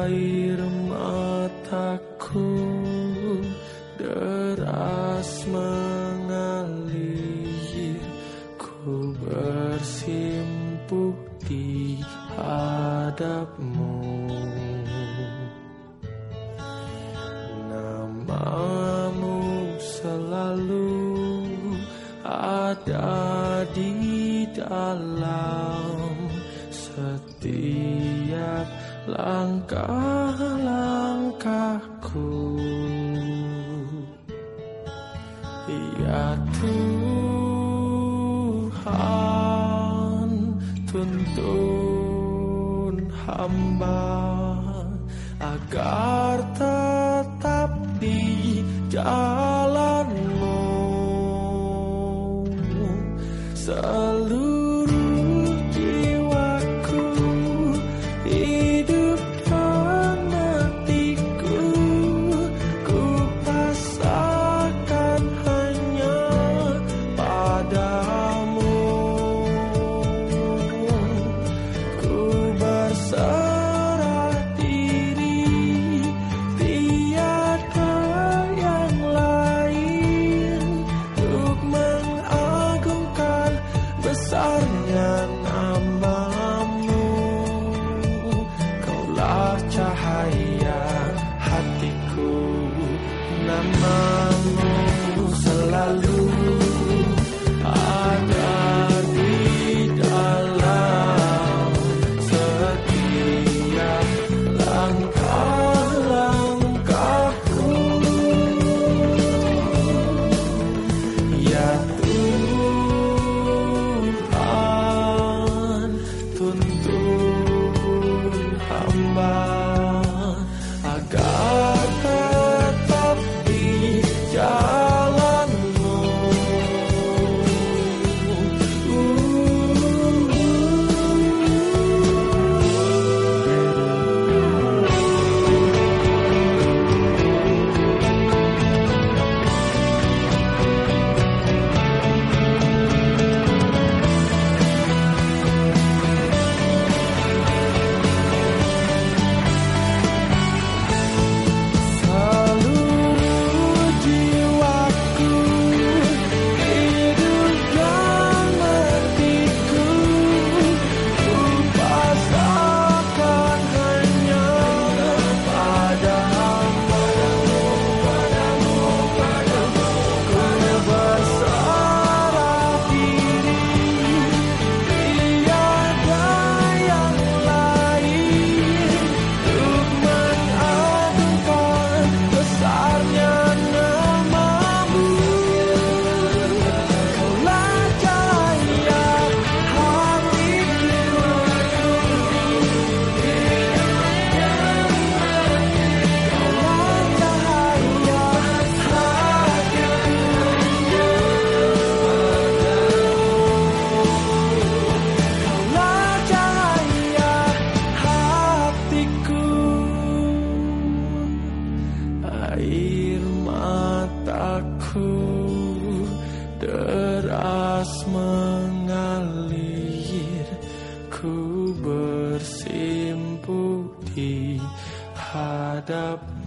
air mataku deras mengalir. Ku bersimpuh di hadapmu. Namamu selalu ada di dalam setiap langkah-langkahku. Ya Tuhan tuntun hamba agar tetap di jalanmu. Seluruh berserah diri tiada yang lain untuk mengagungkan besarnya namamu. Kaulah cahaya hatiku namamu Air mataku deras mengalir Ku bersimpuh di hadapmu